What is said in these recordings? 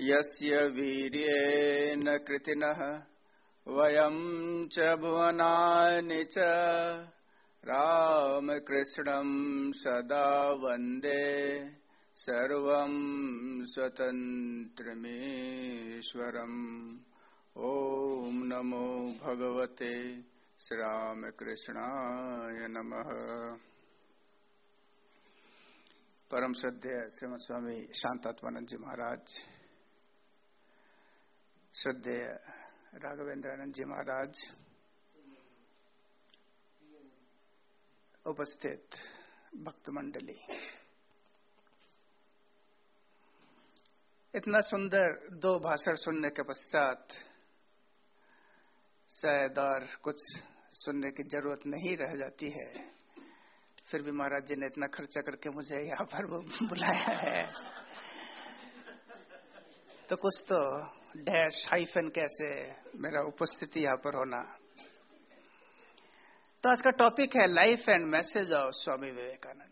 यस्य वीर्येण कृतिनः, वयं च भुवनानि च। रामकृष्णं सदा वंदे, सर्वं स्वतन्त्रमीश्वरम्। ॐ नमो भगवते श्रीरामकृष्णाय नमः। परम श्रद्धेय श्रीमद स्वामी शांतात्मानंद जी महाराज श्रद्धेय राघवेंद्रानंद जी महाराज उपस्थित भक्त मंडली इतना सुंदर दो भाषण सुनने के पश्चात शायद और कुछ सुनने की ज़रूरत नहीं रह जाती है। फिर भी महाराज जी ने इतना खर्चा करके मुझे यहाँ पर बुलाया है। तो कुछ तो डैश हाइफन कैसे मेरा उपस्थिति यहाँ पर होना। तो आज का टॉपिक है life and message of Swami Vivekananda.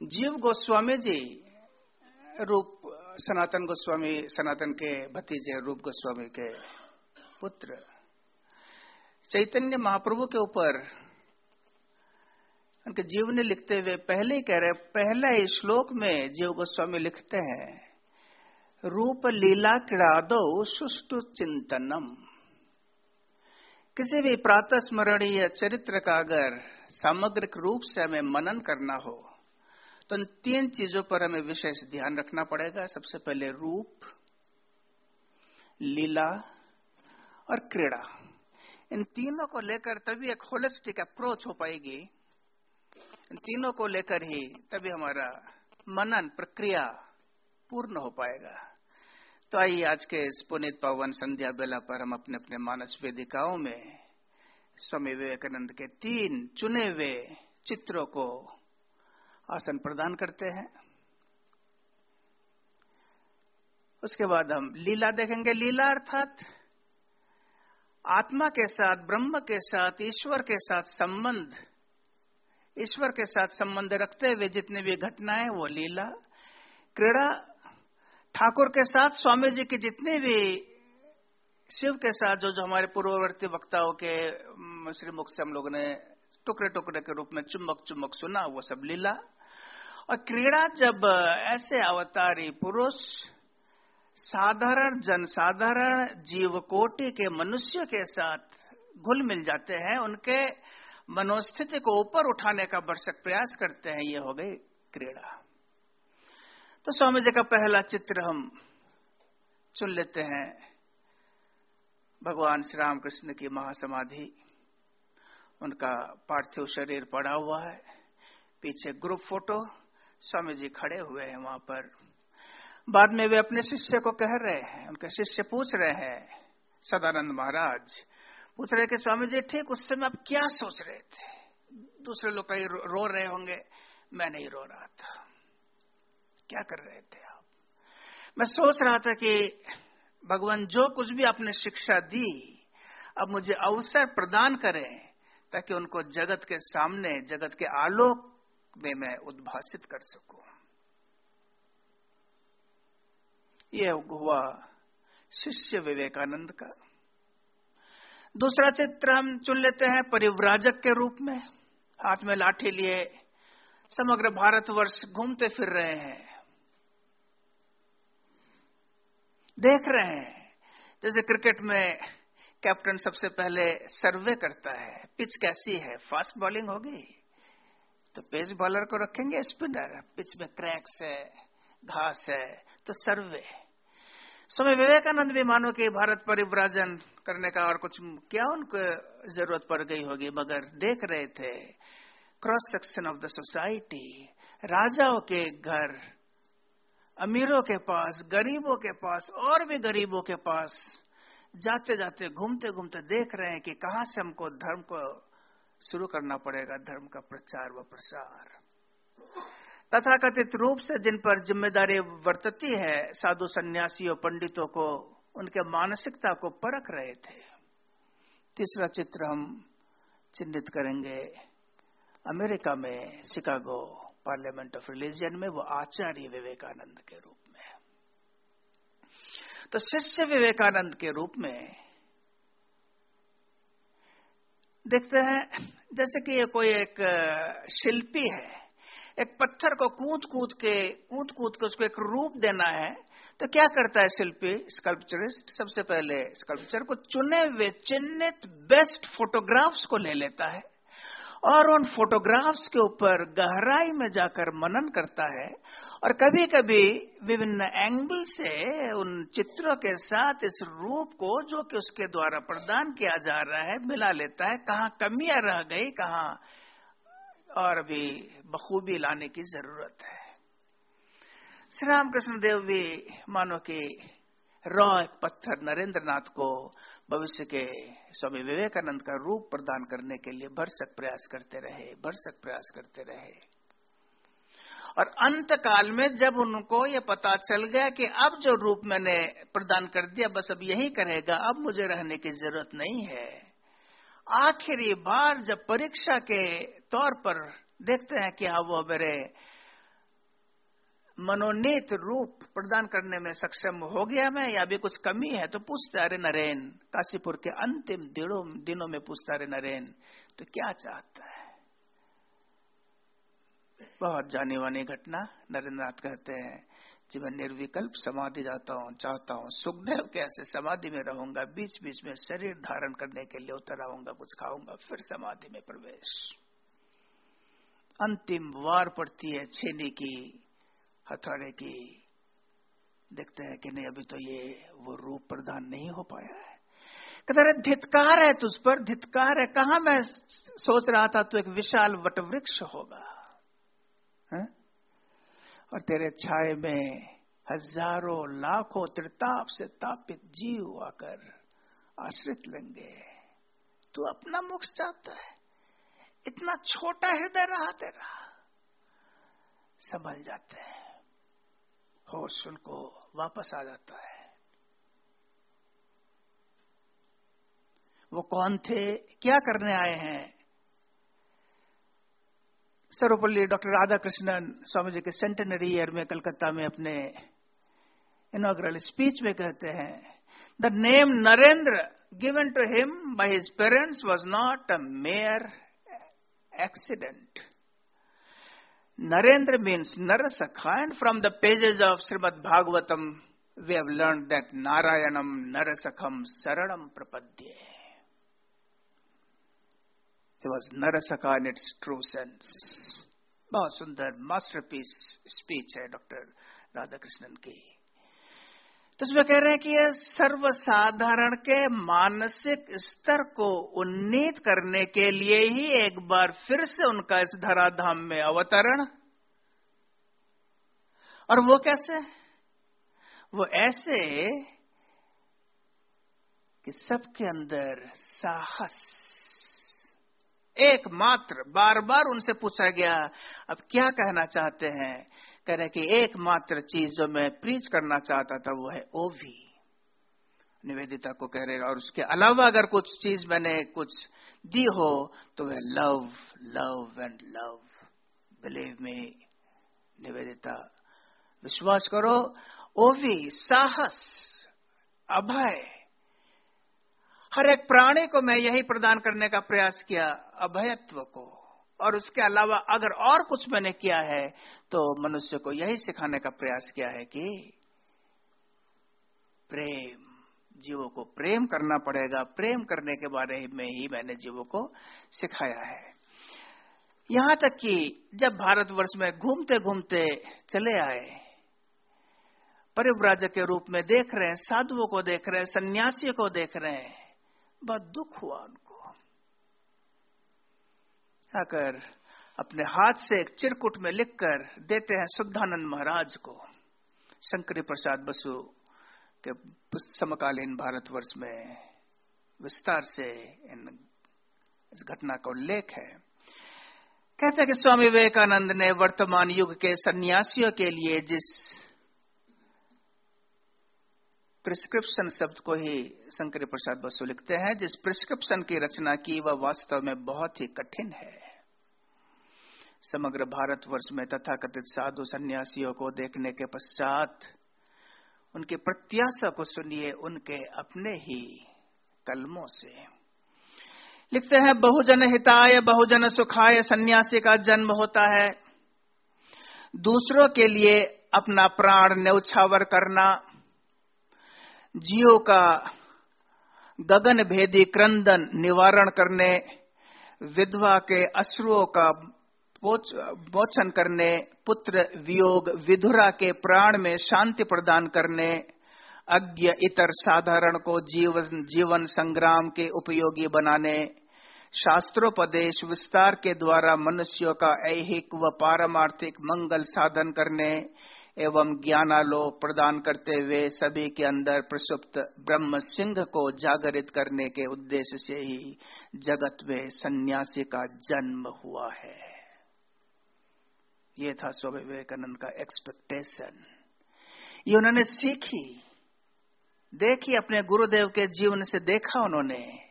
Jeev Goswami ji, रूप, सनातन गोस्वामी, सनातन के भतीजे रूप गोस्वामी के पुत्र, चैतन्य महाप्रभु के ऊपर उनके जीवनी लिखते हुए पहले ही कह रहे पहले श्लोक में जीव गोस्वामी लिखते हैं रूप लीला क्रीड़ादो सुष्टु चिंतनम। किसी भी प्रातः स्मरणीय चरित्र का अगर सामग्रिक रूप से हमें मनन करना हो तो इन तीन चीज़ों पर हमें विशेष ध्यान रखना पड़ेगा। सबसे पहले रूप, लीला और क्रीड़ा। इन तीनों को लेकर तभी एक होलिस्टिक अप्रोच हो पाएगी। इन तीनों को लेकर ही तभी हमारा मनन प्रक्रिया पूर्ण हो पाएगा। तो आइए आज के इस पुनित पवन संध्या बेला पर हम अपने अपने मानस वेदिकाओं में स्वामी विवेकानंद के तीन चुने हुए चित्रों को आसन प्रदान करते हैं। उसके बाद हम लीला देखेंगे। लीला अर्थात आत्मा के साथ, ब्रह्म के साथ, ईश्वर के साथ संबंध, ईश्वर के साथ संबंध रखते हुए जितनी भी घटनाएँ, वो लीला, क्रीड़ा ठाकुर के साथ स्वामी जी के जितने भी शिव के साथ, जो जो हमारे पूर्ववर्ती वक्ताओं के श्री मुख से हम लोगों ने टुकड़े टुकड़े के रूप में चुम्बक चुम्बक सुना, वो सब लीला। और क्रीड़ा जब ऐसे अवतारी पुरुष, साधारण जनसाधारण जीव कोटि के मनुष्य के साथ घुल मिल जाते हैं, उनके मनोस्थिति को ऊपर उठाने का भरसक प्रयास करते हैं, ये हो गई क्रीड़ा। तो स्वामी जी का पहला चित्र हम चुन लेते हैं। भगवान श्री राम कृष्ण की महासमाधि। उनका पार्थिव शरीर पड़ा हुआ है। पीछे ग्रुप फ़ोटो। स्वामी जी खड़े हुए हैं वहाँ पर। बाद में वे अपने शिष्य को कह रहे हैं। उनके शिष्य पूछ रहे हैं सदानंद महाराज पूछ रहे कि स्वामी जी ठीक उस समय आप क्या सोच रहे थे? दूसरे लोग कहीं रो, रहे होंगे। मैं नहीं रो रहा था। क्या कर रहे थे आप? मैं सोच रहा था कि भगवान जो कुछ भी आपने शिक्षा दी, अब मुझे अवसर प्रदान करें ताकि उनको जगत के सामने, जगत के आलोक में मैं उद्भाषित कर सकूँ। यह हुआ शिष्य विवेकानंद का। दूसरा चित्र हम चुन लेते हैं परिव्राजक के रूप में। हाथ में लाठी लिए समग्र भारतवर्ष घूमते फिर रहे हैं। देख रहे हैं। जैसे क्रिकेट में कैप्टन सबसे पहले सर्वे करता है, पिच कैसी है? फास्ट बॉलिंग होगी। तो पेस बॉलर को रखेंगे स्पिनर। पिच में क्रैक्स है, घास है तो सर्वे। स्वामी विवेकानंद भी मानो कि भारत परिव्राजन करने का और कुछ क्या उनको ज़रूरत पड़ गई होगी, मगर देख रहे थे, cross section of the society, राजाओं के घर अमीरों के पास, गरीबों के पास, और भी गरीबों के पास जाते जाते घूमते घूमते देख रहे हैं कि कहाँ से हमको धर्म को शुरू करना पड़ेगा, धर्म का प्रचार व प्रसार। तथाकथित रूप से जिन पर ज़िम्मेदारी वर्तती है, साधु सन्यासियों, पंडितों को, उनके मानसिकता को परख रहे थे। तीसरा चित्र हम चिन्हित करेंगे। अमेरिका में शिकागो। पार्लियामेंट ऑफ़ रिलीजियन में, वो आचार्य विवेकानंद के रूप में तो शिष्य विवेकानंद के रूप में देखते हैं, जैसे कि ये कोई एक शिल्पी है, एक पत्थर को कूद कूद के कूद कूद के उसको एक रूप देना है तो क्या करता है शिल्पी स्कल्पचरिस्ट सबसे पहले स्कल्पचर को चुने हुए, चिन्हित बेस्ट फोटोग्राफ्स को ले लेता है। और उन फोटोग्राफ्स के ऊपर गहराई में जाकर मनन करता है और कभी कभी विभिन्न एंगल से उन चित्रों के साथ इस रूप को जो कि उसके द्वारा प्रदान किया जा रहा है, मिला लेता है। कहाँ कमियाँ रह गई, कहाँ और अभी बखूबी लाने की ज़रूरत है। श्री रामकृष्ण देव भी मानो कि रॉ एक पत्थर नरेंद्र नाथ को भविष्य के स्वामी विवेकानंद का रूप प्रदान करने के लिए भरसक प्रयास करते रहे, भरसक प्रयास करते रहे। और अंत काल में जब उनको ये पता चल गया कि अब जो रूप मैंने प्रदान कर दिया, बस अब यही करेगा, अब मुझे रहने की ज़रूरत नहीं है। आखिरी बार जब परीक्षा के तौर पर देखते हैं कि हाँ वो मेरे मनोनीत रूप प्रदान करने में सक्षम हो गया मैं, या भी कुछ कमी है तो पूछता, अरे नरेन काशीपुर के अंतिम दिनों दिनों में पूछता, अरे नरेन तो क्या चाहता है? बहुत जानी वानी घटना नरेंद्र नाथ कहते हैं जी मैं निर्विकल्प, समाधि जाता हूँ, चाहता हूँ, सुखदेव कैसे समाधि में रहूँगा बीच बीच में शरीर धारण करने के लिए उतर आऊँगा, कुछ खाऊँगा, फिर समाधि में प्रवेश। अंतिम वार पड़ती है छेनी की की देखते हैं कि नहीं, अभी तो ये, वो रूप प्रदान नहीं हो पाया है। कहते रहे धितकार है तुझ पर, धितकार है। कहा मैं सोच रहा था तू एक विशाल वटवृक्ष होगा? है? और तेरे छाए में हज़ारों लाखों त्रिताप से तापित जीव आकर आश्रित लेंगे। तू अपना मुख चाहता है। इतना छोटा हृदय रहा तेरा। संभल जाते हैं। होश उनको वापस आ जाता है। वो कौन थे? क्या करने आए हैं? सर्वपल्ली डॉक्टर राधा कृष्णन स्वामी जी के सेंटेनरी ईयर में कलकत्ता में अपने इनोग्रल स्पीच में कहते हैं the name Narendra given to him by his parents was not a mere accident Narendra means Narasakha, and from the pages of Srimad Bhagavatam, we have learned that Narayanam Narasakham Saranam Prapadye. He was Narasakha in its true sense. बहुत सुंदर masterpiece speech है doctor Radha Krishnan की तो उसमें कह रहे हैं कि यह सर्वसाधारण के मानसिक स्तर को उन्नीत करने के लिए ही एक बार फिर से उनका इस धराधाम में अवतरण। और वो कैसे? वो ऐसे कि सबके अंदर साहस। एकमात्र बार बार उनसे पूछा गया, अब क्या कहना चाहते हैं? कह रहे कि एकमात्र चीज़ जो मैं प्रीच करना चाहता था वो है ओवी निवेदिता को कह रहे और उसके अलावा अगर कुछ चीज़ मैंने कुछ दी हो तो वह love love and love believe में निवेदिता, विश्वास करो ओवी साहस, अभय। हर एक प्राणी को मैं यही प्रदान करने का प्रयास किया, अभयत्व को। और उसके अलावा अगर और कुछ मैंने किया है तो मनुष्य को यही सिखाने का प्रयास किया है कि प्रेम, जीवों को प्रेम करना पड़ेगा। प्रेम करने के बारे में ही मैंने जीवों को सिखाया है। यहाँ तक कि जब भारतवर्ष में घूमते घूमते चले आए, परिव्राजक के रूप में देख रहे हैं, साधुओं को देख रहे हैं, सन्यासियों को देख रहे हैं, बहुत दुख हुआ उनको। आकर अपने हाथ से एक चिरकुट में लिखकर देते हैं शुद्धानंद महाराज को, शंकरी प्रसाद बसु के समकालीन भारतवर्ष में विस्तार से इन इस घटना का उल्लेख है। कहते हैं कि स्वामी विवेकानंद ने वर्तमान युग के सन्यासियों के लिए जिस प्रिस्क्रिप्शन शब्द को ही शंकर प्रसाद बसु लिखते हैं, जिस प्रिस्क्रिप्शन की रचना की, वह वास्तव में बहुत ही कठिन है। समग्र भारतवर्ष में तथाकथित साधु सन्यासियों को देखने के पश्चात उनके प्रत्याशा को सुनिए उनके अपने ही कलमों से। लिखते हैं, बहुजन हिताय, बहुजन सुखाय, सन्यासी का जन्म होता है। दूसरों के लिए अपना प्राण न्यौछावर करना। जियो का गगन भेदी क्रंदन निवारण करने। विधवा के अश्रुओं का मोचन करने, पुत्र वियोग, विधुरा के प्राण में शांति प्रदान करने, अज्ञ इतर साधारण को जीवन जीवन संग्राम के उपयोगी बनाने, शास्त्रोपदेश विस्तार के द्वारा मनुष्यों का ऐहिक व पारमार्थिक मंगल साधन करने एवं ज्ञानालोक प्रदान करते हुए सभी के अंदर प्रसुप्त ब्रह्म सिंह को जागृत करने के उद्देश्य से ही जगत में सन्यासी का जन्म हुआ है। ये था स्वामी विवेकानंद का एक्सपेक्टेशन ये उन्होंने सीखी, देखी अपने गुरुदेव के जीवन से देखा उन्होंने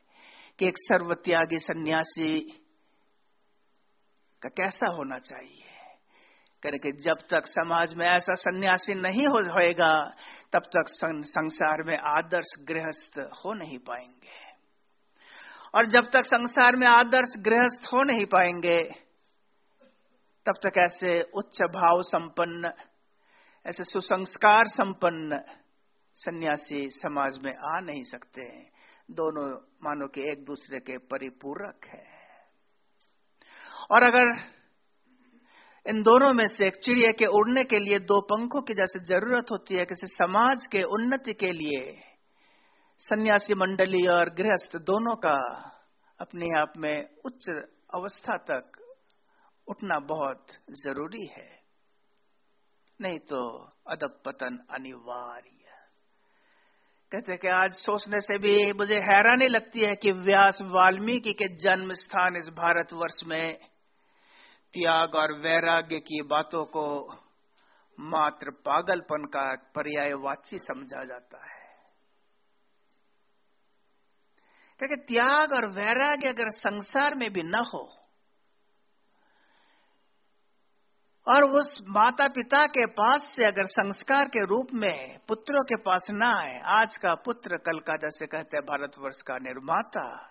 कि एक सर्वत्यागी सन्यासी का कैसा होना चाहिए। करके जब तक समाज में ऐसा सन्यासी नहीं होएगा, तब तक संसार में आदर्श गृहस्थ हो नहीं पाएँगे। और जब तक संसार में आदर्श गृहस्थ हो नहीं पाएँगे तब तक ऐसे उच्च भाव संपन्न, ऐसे सुसंस्कार संपन्न सन्यासी समाज में आ नहीं सकते। हैं दोनों मानो के एक दूसरे के परिपूरक है। और अगर इन दोनों में से एक चिड़िया के उड़ने के लिए दो पंखों की जैसे ज़रूरत होती है, किसी समाज के उन्नति के लिए सन्यासी मंडली और गृहस्थ दोनों का अपने आप में उच्च अवस्था तक उठना बहुत ज़रूरी है। नहीं तो अदब पतन अनिवार्य। कहते कि आज सोचने से भी मुझे हैरानी लगती है कि व्यास वाल्मीकि के जन्म स्थान इस भारतवर्ष में त्याग और वैराग्य की बातों को मात्र पागलपन का पर्यायवाची समझा जाता है। क्योंकि त्याग और वैराग्य अगर संसार में भी न हो और उस माता पिता के पास से अगर संस्कार के रूप में पुत्रों के पास ना आए, आज का पुत्र कल का जैसे कहते हैं, भारतवर्ष का निर्माता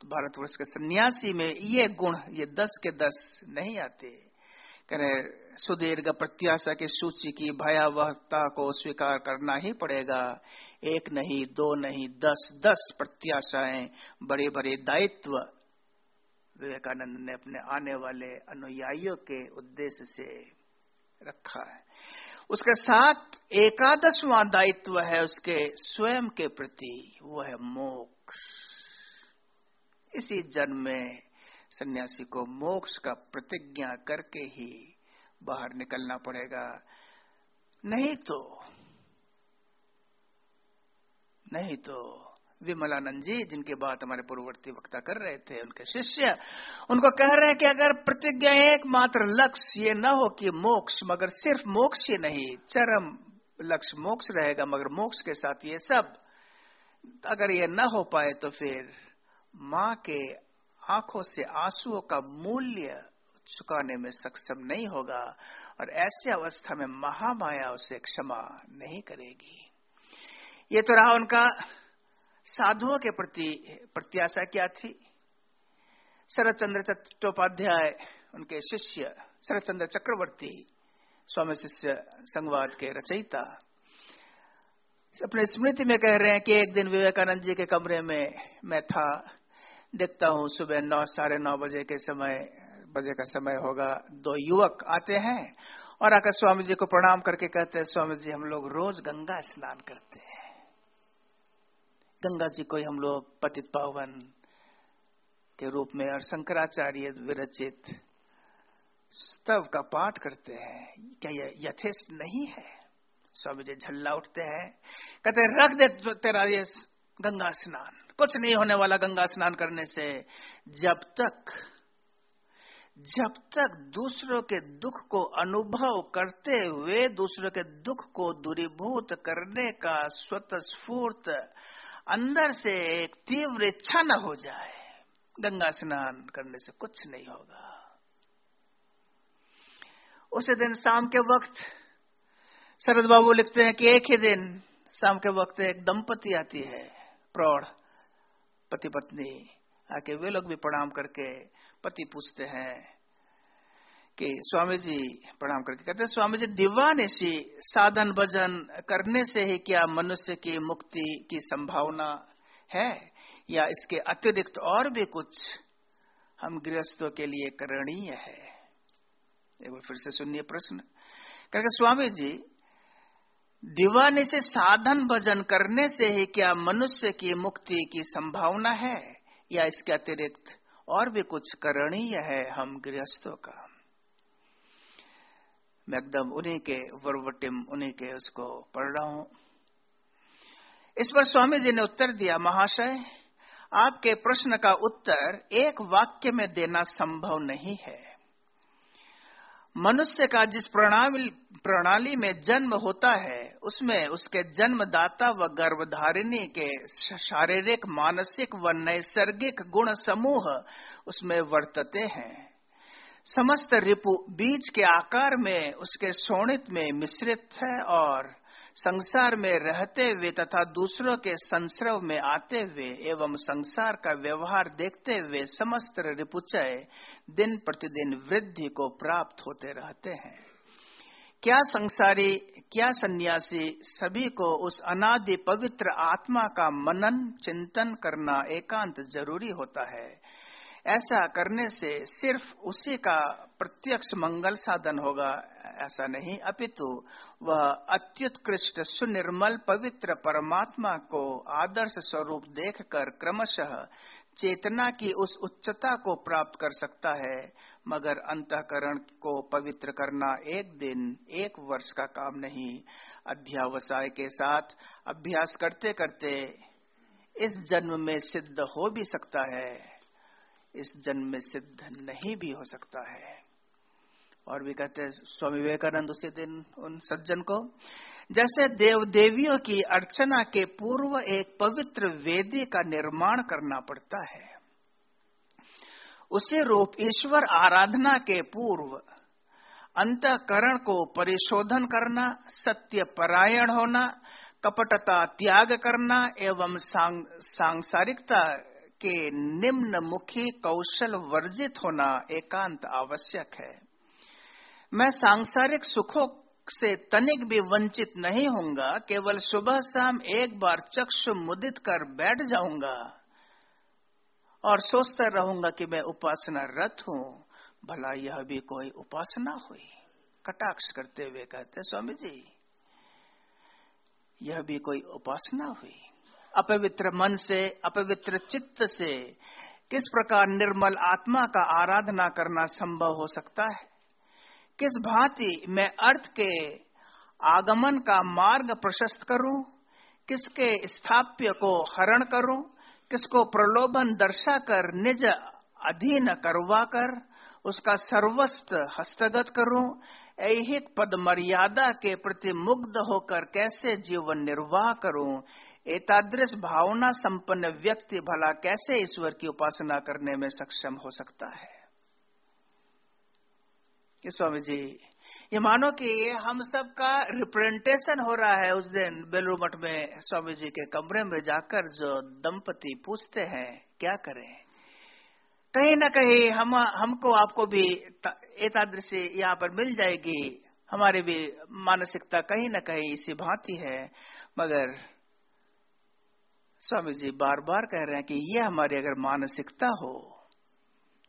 तो भारतवर्ष के सन्यासी में ये गुण, ये दस के दस नहीं आते। कहे सुदीर्घ प्रत्याशा की सूची की भयावहता को स्वीकार करना ही पड़ेगा। एक नहीं, दो नहीं, दस दस प्रत्याशाएँ बड़े बड़े दायित्व विवेकानंद ने अपने आने वाले अनुयायियों के उद्देश्य से रखा है। उसके साथ एकादशवां दायित्व है, उसके स्वयं के प्रति वो है मोक्ष। इसी जन्म में सन्यासी को मोक्ष का प्रतिज्ञा करके ही बाहर निकलना पड़ेगा। नहीं तो नहीं तो विमलानंद जी जिनके बात हमारे पूर्ववर्ती वक्ता कर रहे थे, उनके शिष्य, उनको कह रहे हैं कि अगर प्रतिज्ञा एकमात्र लक्ष्य ये न हो कि मोक्ष, मगर सिर्फ़ मोक्ष ही नहीं, चरम लक्ष्य मोक्ष रहेगा, मगर मोक्ष के साथ ये सब, अगर ये न हो पाए तो फिर माँ के आँखों से आंसुओं का मूल्य चुकाने में सक्षम नहीं होगा, और ऐसी अवस्था में महामाया उसे क्षमा नहीं करेगी। ये तो रहा उनका साधुओं के प्रति प्रत्याशा क्या थी? शरद चंद्र चट्टोपाध्याय, उनके शिष्य शरद चंद्र चक्रवर्ती, स्वामी शिष्य संवाद के रचयिता, अपने स्मृति में कह रहे हैं कि एक दिन विवेकानंद जी के कमरे में मैं था। देखता हूँ सुबह नौ, साढ़े नौ बजे के समय, बजे का समय होगा। दो युवक आते हैं और आकर स्वामी जी को प्रणाम करके कहते हैं, स्वामी जी, हम लोग रोज गंगा स्नान करते हैं। गंगा जी को हम लोग पतित पावन के रूप में और शंकराचार्य विरचित स्तव का पाठ करते हैं। क्या यह यथेष्ट नहीं है? स्वामी जी झल्ला उठते हैं, कहते रख दे तेरा ये गंगा स्नान। कुछ नहीं होने वाला गंगा स्नान करने से। जब तक जब तक दूसरों के दुख को अनुभव करते हुए दूसरों के दुख को दूरीभूत करने का स्वतस्फूर्त अंदर से एक तीव्र इच्छा न हो जाए, गंगा स्नान करने से कुछ नहीं होगा। उस दिन शाम के वक्त शरद बाबू लिखते हैं कि एक ही दिन शाम के वक्त एक दंपति आती है, प्रौढ़ पति पत्नी आके वे लोग भी प्रणाम करके पति पूछते हैं कि स्वामी जी प्रणाम करके कहते हैं स्वामी जी दिवानिशी साधन भजन करने से ही क्या मनुष्य की मुक्ति की संभावना है? या इसके अतिरिक्त और भी कुछ हम गृहस्थों के लिए करणीय है? एक बार फिर से सुनिए प्रश्न। कहते स्वामी जी दीवाने से साधन भजन करने से ही क्या मनुष्य की मुक्ति की संभावना है? या इसके अतिरिक्त और भी कुछ करणीय है हम गृहस्थों का? मैं एकदम उन्हीं के वर्वटिम, उन्हीं के उसको पढ़ रहा हूँ। इस पर स्वामी जी ने उत्तर दिया, महाशय, आपके प्रश्न का उत्तर एक वाक्य में देना संभव नहीं है। मनुष्य का जिस प्रणाली में जन्म होता है, उसमें उसके जन्मदाता व गर्भधारिणी के शारीरिक, मानसिक व नैसर्गिक गुण समूह उसमें वर्तते हैं। समस्त रिपु बीज के आकार में, उसके शोणित में मिश्रित है और संसार में रहते हुए तथा दूसरों के संस्रव में आते हुए एवं संसार का व्यवहार देखते हुए समस्त रिपुचय दिन प्रतिदिन वृद्धि को प्राप्त होते रहते हैं। क्या संसारी, क्या सन्यासी सभी को उस अनादि पवित्र आत्मा का मनन, चिंतन करना एकांत ज़रूरी होता है? ऐसा करने से सिर्फ़ उसी का प्रत्यक्ष मंगल साधन होगा, ऐसा नहीं। अपितु वह अत्युत्कृष्ट, सुनिर्मल, पवित्र परमात्मा को आदर्श स्वरूप देखकर क्रमशः चेतना की उस उच्चता को प्राप्त कर सकता है। मगर अंतकरण को पवित्र करना एक दिन, एक वर्ष का काम नहीं। अध्यावसाय के साथ अभ्यास करते करते इस जन्म में सिद्ध हो भी सकता है। इस जन्म में सिद्ध नहीं भी हो सकता है। और भी कहते हैं, स्वामी विवेकानंद उसी दिन उन सज्जन को, जैसे देव देवियों की अर्चना के पूर्व एक पवित्र वेदी का निर्माण करना पड़ता है, उसे रूप ईश्वर आराधना के पूर्व अंतकरण को परिशोधन करना, सत्य परायण होना, कपटता त्याग करना एवं सांसारिकता के निम्न मुखी कौशल वर्जित होना एकांत आवश्यक है। मैं सांसारिक सुखों से तनिक भी वंचित नहीं होऊँगा, केवल सुबह शाम एक बार चक्षु मुदित कर बैठ जाऊँगा और सोचता रहूँगा कि मैं उपासना रत हूँ। भला यह भी कोई उपासना हुई? कटाक्ष करते हुए कहते, स्वामी जी, यह भी कोई उपासना हुई? अपवित्र मन से, अपवित्र चित्त से, किस प्रकार निर्मल आत्मा का आराधना करना संभव हो सकता है? किस भांति मैं अर्थ के आगमन का मार्ग प्रशस्त करूँ? किसके स्थाप्य को हरण करूँ? किसको प्रलोभन दर्शा कर निज अधीन करवा कर उसका सर्वस्व हस्तगत करूँ? ऐहिक पद मर्यादा के प्रति मुग्ध होकर कैसे जीवन निर्वाह करूँ? एतादृश भावना संपन्न व्यक्ति भला कैसे ईश्वर की उपासना करने में सक्षम हो सकता है? स्वामी जी, ये मानो कि हम सब का रिप्रेजेंटेशन हो रहा है उस दिन बेलू मठ में स्वामी जी के कमरे में जाकर जो दंपति पूछते हैं, क्या करें? कहीं ना कहीं हम, हमको आपको भी एतादृशी यहाँ पर मिल जाएगी। हमारी भी मानसिकता कहीं ना कहीं इसी भांति है, मगर स्वामी जी बार बार कह रहे हैं कि यह हमारी अगर मानसिकता हो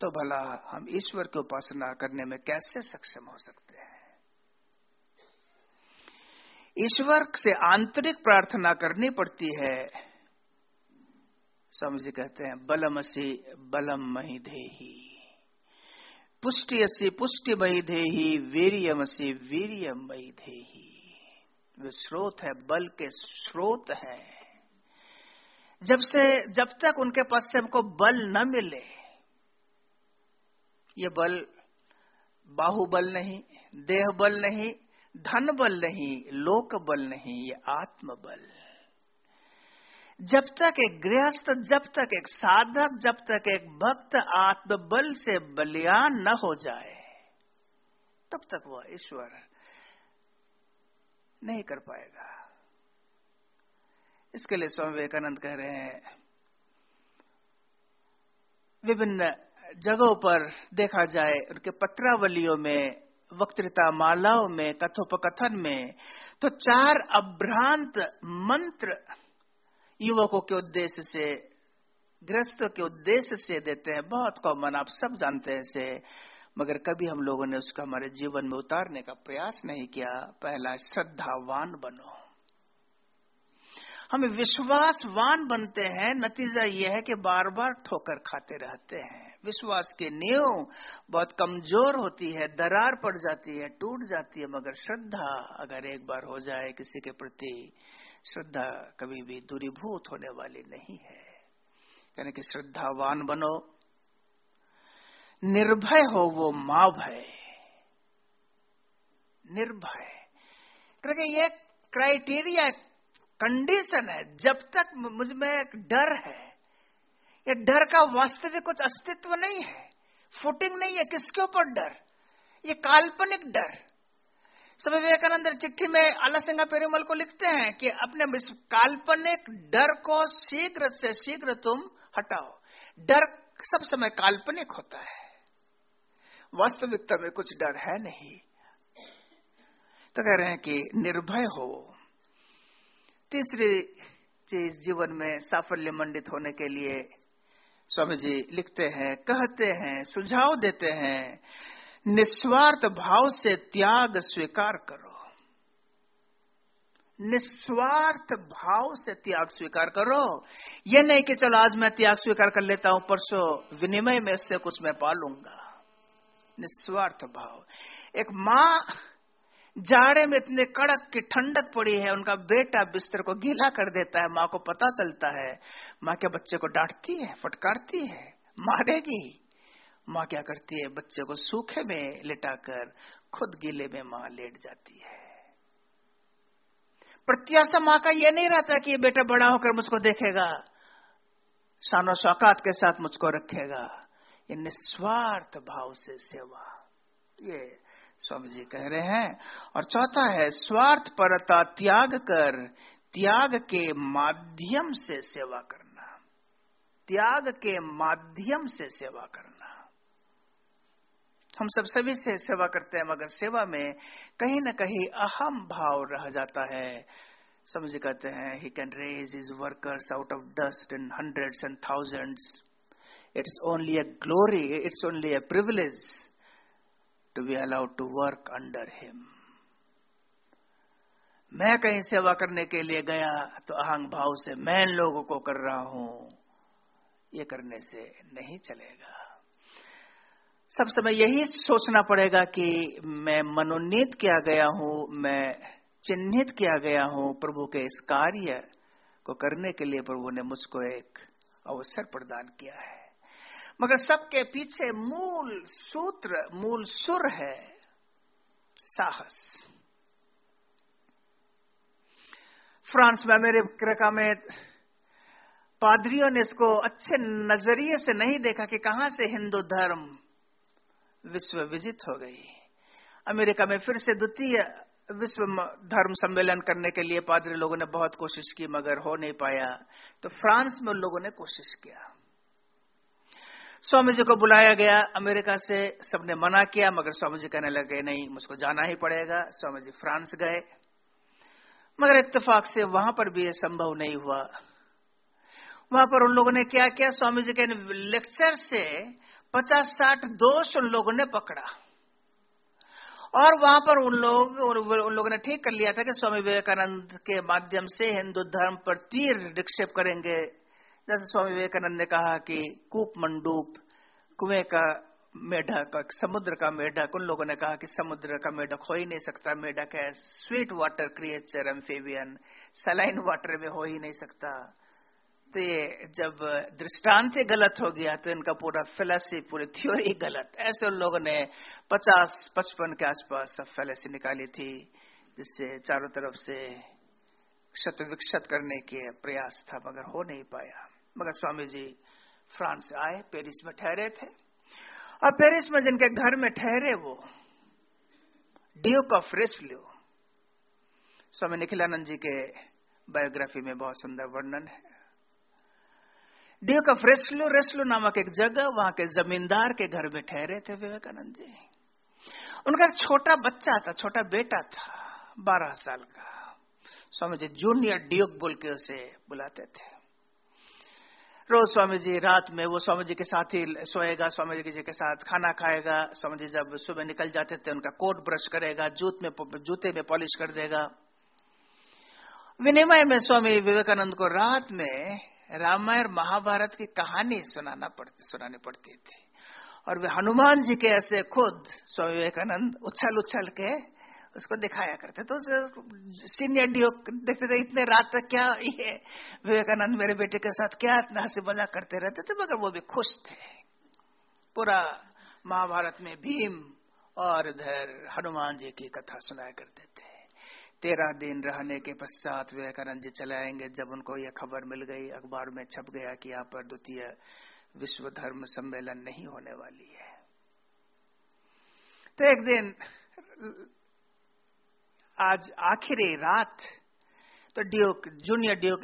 तो भला हम ईश्वर की उपासना करने में कैसे सक्षम हो सकते हैं? ईश्वर से आंतरिक प्रार्थना करनी पड़ती है। स्वामी जी कहते हैं बलमसी बलम मही देही। पुष्टि असी पुष्टि मही देही वीरियमसी वीरियम मही देही। वे स्रोत है, बल के स्रोत है। जब से, जब तक उनके पास से हमको बल न मिले, ये बल बाहुबल नहीं, देह बल नहीं, धन बल नहीं, लोक बल नहीं, ये आत्म बल। जब तक एक गृहस्थ, जब तक एक साधक, जब तक एक भक्त आत्मबल से बलियान न हो जाए, तब तक वह ईश्वर नहीं कर पाएगा। इसके लिए स्वामी विवेकानंद कह रहे हैं, विभिन्न जगहों पर देखा जाए, उनके पत्रावलियों में वक्तृता मालाओं में, कथोपकथन में तो चार अभ्रांत मंत्र युवकों के उद्देश्य से गृहस्थों के उद्देश्य से देते हैं। बहुत कॉमन आप सब जानते हैं से मगर कभी हम लोगों ने उसका हमारे जीवन में उतारने का प्रयास नहीं किया। पहला श्रद्धावान बनो। हम विश्वासवान बनते हैं, नतीजा यह है कि बार बार ठोकर खाते रहते हैं। विश्वास की नींव बहुत कमज़ोर होती है, दरार पड़ जाती है, टूट जाती है, मगर श्रद्धा अगर एक बार हो जाए किसी के प्रति, श्रद्धा कभी भी दूरीभूत होने वाली नहीं है। यानी कि श्रद्धावान बनो, निर्भय हो वो माँ भय निर्भय। क्योंकि ये क्राइटेरिया कंडीशन है, जब तक मुझमें एक डर है, ये डर का वास्तविक कुछ अस्तित्व नहीं है फुटिंग नहीं है, किसके ऊपर डर? ये काल्पनिक डर। स्वामी विवेकानंद चिट्ठी में आला सिंगा पेरुमल को लिखते हैं कि अपने इस काल्पनिक डर को शीघ्र से शीघ्र तुम हटाओ। डर सब समय काल्पनिक होता है। वास्तविकता में कुछ डर है नहीं। तो कह रहे हैं कि निर्भय हो तीसरी चीज़ जीवन में साफल्य मंडित होने के लिए स्वामी जी लिखते हैं, कहते हैं, सुझाव देते हैं, निस्वार्थ भाव से त्याग स्वीकार करो। निस्वार्थ भाव से त्याग स्वीकार करो। ये नहीं कि चलो आज मैं त्याग स्वीकार कर लेता हूँ, परसों विनिमय में इससे कुछ मैं पालूँगा। निस्वार्थ भाव। एक माँ जाड़े में इतने कड़क की ठंडक पड़ी है, उनका बेटा बिस्तर को गीला कर देता है, माँ को पता चलता है। माँ के बच्चे को डांटती है, फटकारती है, मारेगी। माँ क्या करती है? बच्चे को सूखे में लिटाकर खुद गीले में माँ लेट जाती है। प्रत्याशा माँ का यह नहीं रहता कि ये बेटा बड़ा होकर मुझको देखेगा। शानो शौकात के साथ मुझको रखेगा। ये निस्वार्थ भाव से सेवा। ये स्वामी जी कह रहे हैं। और चौथा है, स्वार्थ परता त्याग कर, त्याग के माध्यम से सेवा करना। त्याग के माध्यम से सेवा करना। हम सब सभी से सेवा करते हैं, मगर सेवा में कहीं न कहीं अहम भाव रह जाता है। समझ कहते हैं he can raise his workers out of dust in hundreds and thousands it's only a glory it's only a privilege to be allowed to work under him. मैं कहीं सेवा करने के लिए गया तो अहंग भाव से मैं लोगों को कर रहा हूँ। ये करने से नहीं चलेगा। सब समय यही सोचना पड़ेगा कि मैं मनोनीत किया गया हूँ, मैं चिन्हित किया गया हूँ प्रभु के इस कार्य को करने के लिए प्रभु ने मुझको एक अवसर प्रदान किया है। मगर सबके पीछे मूल सूत्र, मूल सुर है साहस। फ्रांस में, अमेरिका में पादरियों ने इसको अच्छे नज़रिए से नहीं देखा कि कहाँ से हिंदू धर्म विश्व विजित हो गई। अमेरिका में फिर से द्वितीय विश्व धर्म सम्मेलन करने के लिए पादरी लोगों ने बहुत कोशिश की, मगर हो नहीं पाया। तो फ्रांस में उन लोगों ने कोशिश किया। स्वामी जी को बुलाया गया, अमेरिका से सबने मना किया, मगर स्वामी जी कहने लगे, नहीं, मुझको जाना ही पड़ेगा। स्वामी जी फ्रांस गए। मगर इत्तेफाक से वहाँ पर भी यह संभव नहीं हुआ। वहाँ पर उन लोगों ने क्या किया? स्वामी जी के लेक्चर से पचास साठ दोष उन लोगों ने पकड़ा। और वहाँ पर उन लोग उन लोगों ने ठीक कर लिया था कि स्वामी विवेकानंद के माध्यम से हिंदू धर्म पर तीर निक्षेप करेंगे। जैसे स्वामी विवेकानंद ने कहा कि कूप मंडूप कुएँ का मेढक समुद्र का मेढक उन लोगों ने कहा कि समुद्र का मेढक हो ही नहीं सकता मेढक है? Sweet water creature amphibian saline water में हो ही नहीं सकता। तो ये जब दृष्टांत गलत हो गया तो इनका पूरा फिलोसफी पूरी थ्योरी गलत। ऐसे उन लोगों ने पचास, पचपन के आसपास सब फिलोसफी निकाली थी, जिससे चारों तरफ़ से क्षत विक्षत करने के प्रयास था, मगर हो नहीं पाया। मगर स्वामी जी फ्रांस आए, पेरिस में ठहरे थे। और पेरिस में जिनके घर में ठहरे वो, ड्यूक ऑफ़ रेसल्यू स्वामी निखिलानंद जी के बायोग्राफी में बहुत सुंदर वर्णन है। ड्यूक ऑफ़ रेस्लो रेस्लो नामक एक जगह, वहाँ के जमींदार के घर में ठहरे थे विवेकानंद जी। उनका एक छोटा बच्चा था, छोटा बेटा था, बारह साल का। स्वामी जी जूनियर ड्यूक बोल के उसे बुलाते थे। रोज स्वामी जी रात में वो स्वामी जी के साथ ही सोएगा स्वामी जी के साथ खाना खाएगा स्वामी जी जब सुबह निकल जाते थे, उनका कोट ब्रश करेगा, जूत में जूते में पॉलिश कर देगा। विनिमय में स्वामी विवेकानंद को रात में रामायण महाभारत की कहानी सुनाना पड़ती सुनानी पड़ती थी। और वे हनुमान जी के ऐसे खुद, स्वामी विवेकानंद उछल उछल के उसको दिखाया करते। तो सीनियर डीओ देखते थे इतने रात तक क्या ये विवेकानंद मेरे बेटे के साथ क्या इतना हँसी मज़ाक करते रहते थे, मगर वो भी खुश थे। पूरा महाभारत में भीम और इधर हनुमान जी की कथा सुनाया करते थे। तेरह दिन रहने के पश्चात विवेकानंद जी चले आएँगे, जब उनको यह खबर मिल गई, अखबार में छप गया कि यहाँ पर द्वितीय विश्व धर्म सम्मेलन नहीं होने वाली है। तो एक दिन आज आखिरी रात। तो ड्यूक जूनियर ड्यूक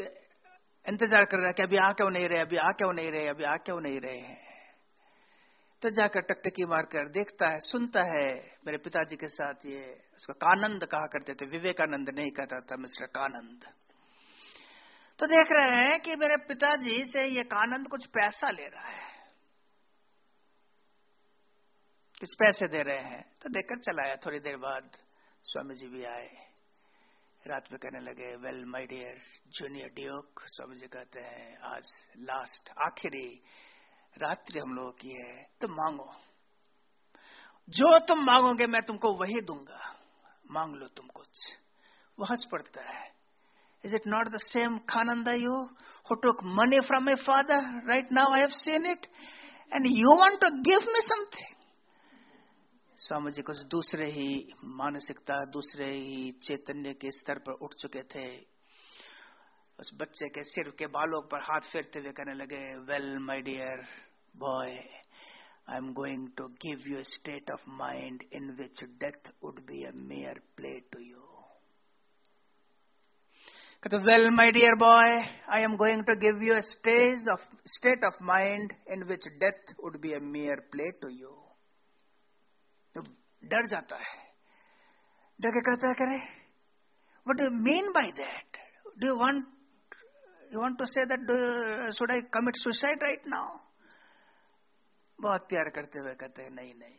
इंतज़ार कर रहा है कि अभी आ क्यों नहीं रहे, अभी आ क्यों नहीं रहे, अभी आ क्यों नहीं रहे हैं। तो जाकर टकटकी मारकर देखता है, सुनता है मेरे पिताजी के साथ ये, उसको कानंद कहा करते थे, विवेकानंद नहीं कहता था, मिस्टर कानंद। तो देख रहे हैं कि मेरे पिताजी से ये कानंद कुछ पैसा ले रहा है। कुछ पैसे दे रहे हैं। तो देखकर चलाया थोड़ी देर बाद। स्वामी जी भी आए, रात में कहने लगे well my dear junior duke Swami ji कहते हैं, आज लास्ट आखिरी रात्रि हम लोगों की है तो मांगो। जो तुम मांगोगे मैं तुमको वही दूँगा। मांग लो तुम कुछ। वो हंस पड़ता है। Is it not the same खानंदा you who took money from my father right now I have seen it and you want to give me something Swami ji कुछ दूसरे ही मानसिकता, दूसरे ही चैतन्य के स्तर पर उठ चुके थे। उस बच्चे के सिर के बालों पर हाथ फेरते हुए कहने लगे well my dear boy I am going to give you state of mind in which death would be a mere play to you कहते well my dear boy I am going to give you stage of state of mind in which death would be a mere play to you डर जाता है। डर के कहता है करे what you mean by that do want you want to say that should I commit suicide right now बहुत प्यार करते हुए कहते हैं, नहीं नहीं.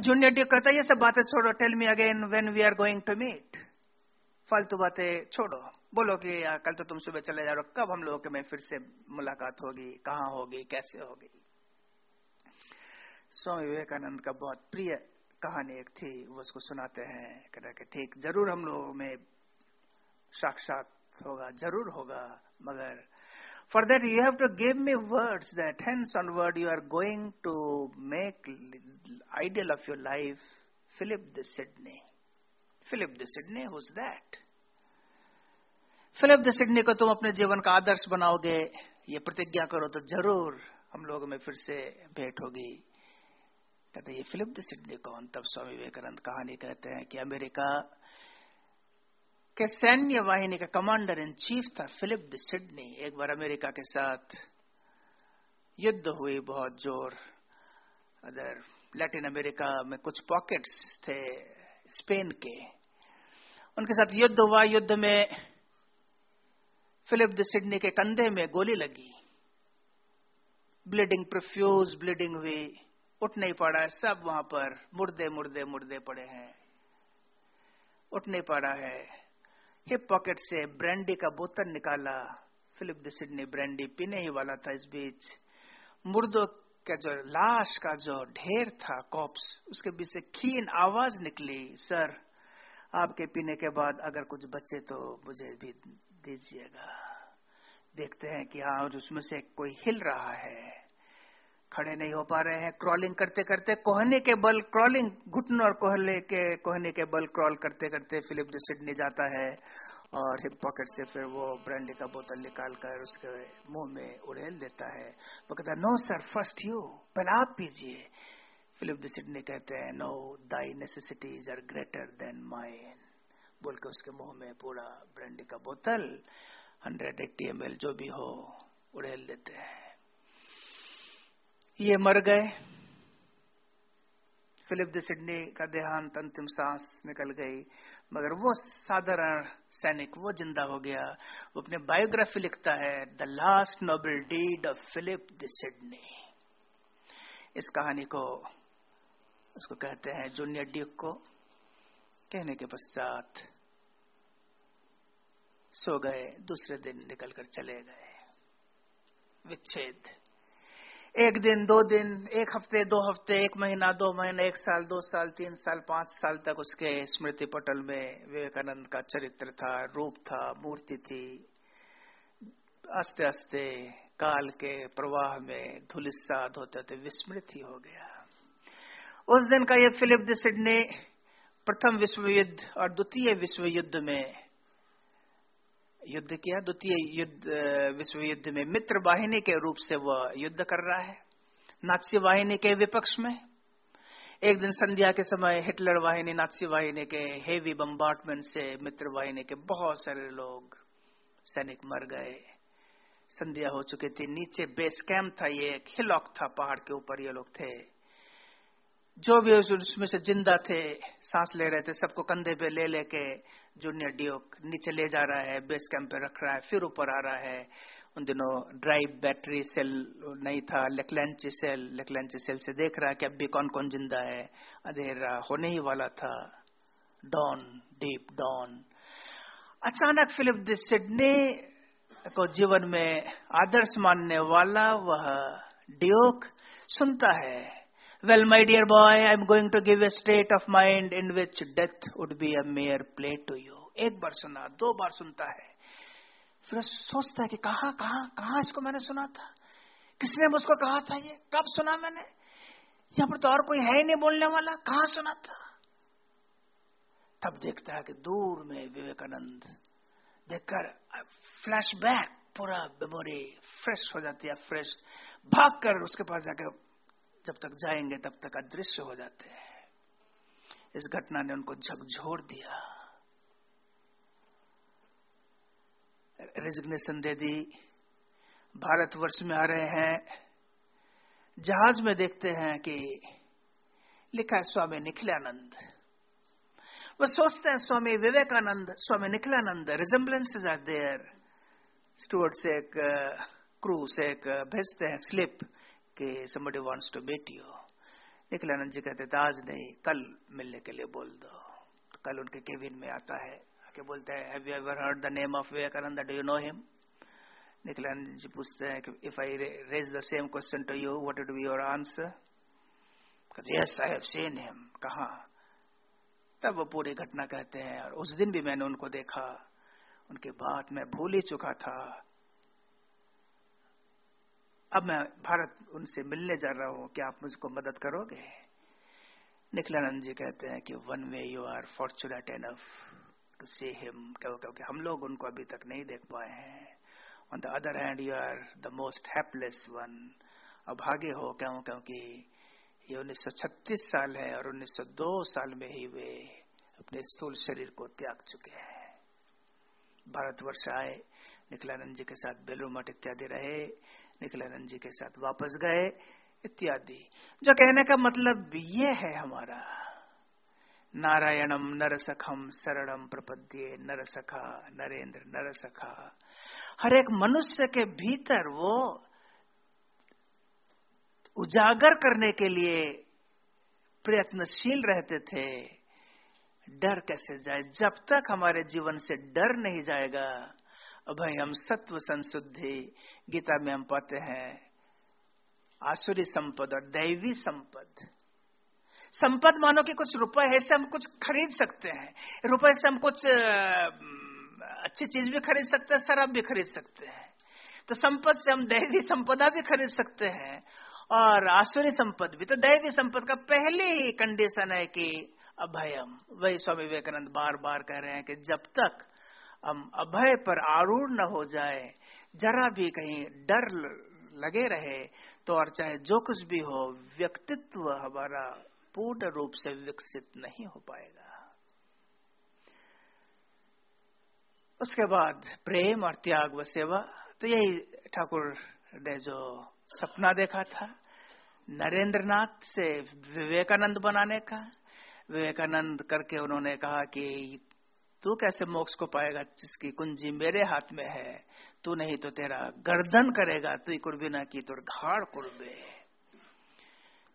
जूनियर डी कहता है, ये सब बातें छोड़ो tell me again when we are going to meet फालतू बातें छोड़ो। बोलो कि कल तो तुम सुबह चले जा रहे हो, कब हम लोगों के में फिर से मुलाकात होगी, कहाँ होगी, कैसे होगी? स्वामी विवेकानंद का बहुत प्रिय कहानी एक थी, वो उसको सुनाते हैं, कहते कि ठीक, ज़रूर हम लोगों में साक्षात होगा, ज़रूर होगा, मगर for that you have to give me words that hence onward you are going to make ideal of your life Philip the Sidney Philip the Sidney who's that Philip the Sidney को तुम अपने जीवन का आदर्श बनाओगे, ये प्रतिज्ञा करो तो ज़रूर हम लोगों में फिर से भेंट होगी। कहते ये फिलिप द सिडनी कौन, तब स्वामी विवेकानंद कहानी कहते हैं कि अमेरिका के सैन्य वाहिनी का कमांडर इन चीफ था फिलिप द सिडनी। एक बार अमेरिका के साथ युद्ध हुई बहुत ज़ोर। अदर लैटिन अमेरिका में कुछ पॉकेट्स थे स्पेन के। उनके साथ युद्ध हुआ। युद्ध में फिलिप द सिडनी के कंधे में गोली लगी। ब्लीडिंग प्रफ्यूज ब्लीडिंग हुई। उठ नहीं पड़ा है सब वहाँ पर मुर्दे मुर्दे मुर्दे पड़े हैं। उठ नहीं पड़ा है। हिप पॉकेट से ब्रांडी का बोतल निकाला। फिलिप द सिडनी ब्रांडी पीने ही वाला था इस बीच। मुर्दों का जो लाश का जो ढेर था, कॉप्स, उसके बीच से खीन आवाज़ निकली। सर, आपके पीने के बाद अगर कुछ बचे तो मुझे भी दीजिएगा। देखते हैं कि हाँ उसमें से कोई हिल रहा है। खड़े नहीं हो पा रहे हैं। क्रॉलिंग करते करते कोहने के बल क्रॉलिंग घुटनों और कोहले के, कोहने के बल क्रॉल करते करते फिलिप द सिडनी जाता है और हिप पॉकेट से फिर वो ब्रांडी का बोतल निकाल कर उसके मुँह में उड़ेल देता है। वो कहता नो सर फ़र्स्ट यू पहले आप पीजिए। फिलिप सिडनी कहते हैं no thy necessities are greater than mine बोल के उसके मुँह में पूरा ब्रांडी का बोतल हंड्रेड एट्टी एम जो भी हो, उड़ेल देते हैं। ये मर गए। फिलिप द सिडनी का देहांत, अंतिम सांस निकल गई। मगर वो साधारण सैनिक, वो ज़िंदा हो गया। वो अपने बायोग्राफी लिखता है, the last noble deed of Philip the Sidney. इस कहानी को, उसको कहते हैं जूनियर ड्यूक को। कहने के पश्चात सो गए, दूसरे दिन निकलकर चले गए। विच्छेद। एक दिन, दो दिन, एक हफ़्ते, दो हफ़्ते, एक महीना, दो महीना, एक साल, दो साल, तीन साल, पाँच साल तक उसके स्मृति पटल में विवेकानंद का चरित्र था, रूप था, मूर्ति थी। आस्ते आस्ते काल के प्रवाह में धुलिसाद होते होते विस्मृत ही गया। उस दिन का ये फिलिप सिडनी प्रथम विश्व युद्ध और द्वितीय विश्व युद्ध में युद्ध किया, द्वितीय युद्ध विश्व युद्ध में। मित्र वाहिनी के रूप से वह युद्ध कर रहा है। नाथसी वाहिनी के विपक्ष में। एक दिन संध्या के समय हिटलर वाहिनी नाथसी वाहिनी के हेवी बम्बार्टमेंट से मित्र वाहिनी के बहुत सारे लोग सैनिक मर गए। संध्या हो चुकी थी। नीचे बेस कैंप था ये, एक हिलॉक था पहाड़ के ऊपर ये लोग थे। जो भी उसमें से ज़िंदा थे, सांस ले रहे थे, सबको कंधे पे ले लेके जूनियर डियोक नीचे ले जा रहा है, बेस कैंप पे रख रहा है, फिर ऊपर आ रहा है। उन दिनों ड्राइव बैटरी सेल नहीं था, लेकलेंची सेल लेकलेंची सेल से देख रहा है कि अब भी कौन कौन ज़िंदा है। अंधेरा होने ही वाला था। Dawn, deep dawn. अचानक फिलिप द सिडनी को जीवन में आदर्श मानने वाला वह डियोक सुनता है। Well, my dear boy, I'm going to give a state of mind in which death would be a mere play to you. एक बार सुना दो बार सुनता है। फिर सोचता है कि कहा कहा कहा इसको मैंने सुना था? किसने मुझको कहा था ये? कब सुना मैंने? यहाँ पर तो और कोई है ही नहीं बोलने वाला। कहा सुना था? तब देखता है कि दूर में विवेकानंद देखकर फ्लैशबैक पूरा मेमोरी फ्रेश हो जाती है फ्रेश भाग कर उसके पास जाकर जब तक जाएँगे, तब तक अदृश्य हो जाते हैं। इस घटना ने उनको झकझोर दिया। रेजिग्नेशन दे दी। भारतवर्ष में आ रहे हैं। जहाज़ में देखते हैं कि लिखा है, स्वामी निखिलानंद। वो सोचते हैं, Swami Vivekananda, Swami Nikhilananda resemblance are there steward से एक क्रू से एक भेजते हैं स्लिप कि wants to meet you Nikhilananda ji कहते आज नहीं, कल मिलने के लिए बोल दो। कल उनके केबिन में आता है। आके बोलते हैं have you ever heard the name of Vivekananda? Do you know him Nikhilananda ji पूछते हैं कि if I raise the same question to you what would be your answer yes I have seen him कहा? तब वो पूरी घटना कहते हैं, और उस दिन भी मैंने उनको देखा। उनकी बात मैं भूल ही चुका था। अब मैं भारत उनसे मिलने जा रहा हूँ। क्या आप मुझको मदद करोगे? निखिलानंद जी कहते हैं कि one way you are fortunate enough to see him क्योंकि हम लोग उनको अभी तक नहीं देख पाए हैं। On the other hand you are the most hapless one अभागे हो, क्यों? क्योंकि ये 1936 साल है और 1902 साल में ही वे अपने स्थूल शरीर को त्याग चुके हैं। भारतवर्ष आए, निखिलानंद जी के साथ बेलूर मठ इत्यादि रहे। निखिलानंद जी के साथ वापस गए, इत्यादि। जो कहने का मतलब ये है हमारा, नारायणम नरसखम शरणम प्रपद्ये नरसखा, नरेंद्र नरसखा। हर एक मनुष्य के भीतर वो उजागर करने के लिए प्रयत्नशील रहते थे। डर कैसे जाए? जब तक हमारे जीवन से डर नहीं जाएगा हम सत्व संशुद्धि। गीता में हम पाते हैं, आसुरी संपद और दैवी संपद। संपद मानो कि कुछ रुपए से हम कुछ खरीद सकते हैं। रुपए से हम कुछ अच्छी चीज़ भी खरीद सकते हैं, शराब भी खरीद सकते हैं। तो संपद से हम दैवी संपदा भी खरीद सकते हैं। और आसुरी संपद भी तो दैवी संपद का पहले ही कंडीशन है कि अभयम। वही स्वामी विवेकानंद बार बार कह रहे हैं कि जब तक हम अभय पर आरूढ़ न हो जाए, जरा भी कहीं डर लगे रहे तो और चाहे जो कुछ भी हो, व्यक्तित्व हमारा पूर्ण रूप से विकसित नहीं हो पाएगा। उसके बाद प्रेम और त्याग व सेवा तो यही ठाकुर ने जो सपना देखा था नरेंद्र नाथ से विवेकानंद बनाने का। विवेकानंद करके उन्होंने कहा कि तू कैसे मोक्ष को पाएगा जिसकी कुंजी मेरे हाथ में है? तू नहीं तो तेरा गर्दन करेगा, तू कुर्बिना की तो घाड़ कुर्बे।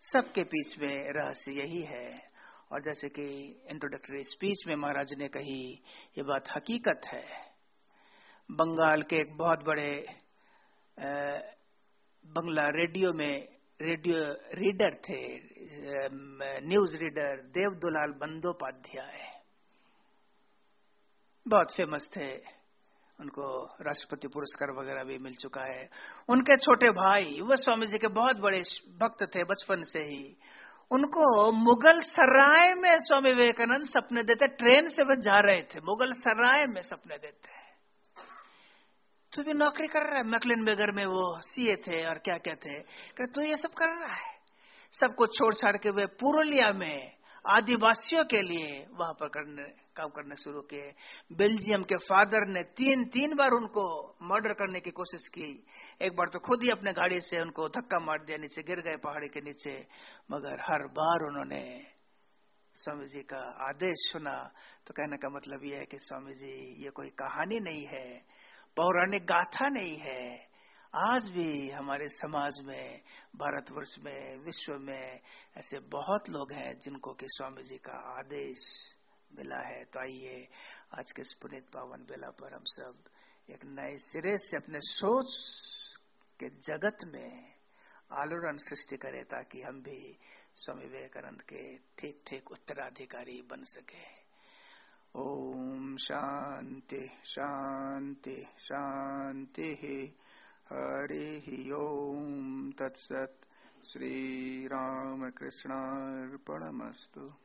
सबके बीच में रहस्य यही है। और जैसे कि इंट्रोडक्टरी स्पीच में महाराज ने कही, ये बात हकीकत है। बंगाल के एक बहुत बड़े बंगला रेडियो में, रेडियो रीडर थे न्यूज़ रीडर देवदुलाल बंदोपाध्याय। बहुत फ़ेमस थे। उनको राष्ट्रपति पुरस्कार वगैरह भी मिल चुका है। उनके छोटे भाई वह स्वामी जी के बहुत बड़े भक्त थे बचपन से ही। उनको मुगल सराय में स्वामी विवेकानंद सपने देते, ट्रेन से वह जा रहे थे। मुगल सराय में सपने देते। तू भी नौकरी कर रहा है? मैकलिन बेगर में वो सीए थे और क्या क्या थे तू ये सब कर रहा है? सबको छोड़ छाड़ के वे पुरुलिया में आदिवासियों के लिए वहाँ पर करने, काम करने शुरू किए। बेल्जियम के फादर ने तीन तीन बार उनको मर्डर करने की कोशिश की। एक बार तो खुद ही अपने गाड़ी से उनको धक्का मार दिया, नीचे गिर गए पहाड़ी के नीचे। मगर हर बार उन्होंने स्वामी जी का आदेश सुना। तो कहने का मतलब यह है कि स्वामी जी, ये कोई कहानी नहीं है, पौराणिक गाथा नहीं है। आज भी हमारे समाज में, भारतवर्ष में, विश्व में ऐसे बहुत लोग हैं जिनको कि स्वामी जी का आदेश मिला है। तो आइए, आज के पुनित पावन बेला पर हम सब एक नए सिरे से अपने सोच के जगत में आलोड़न सृष्टि करें ताकि हम भी स्वामी विवेकानंद के ठीक ठीक उत्तराधिकारी बन सके। ओम शांति शांति शांति हरिः ओम् तत्सत् श्रीरामकृष्णार्पणमस्तु।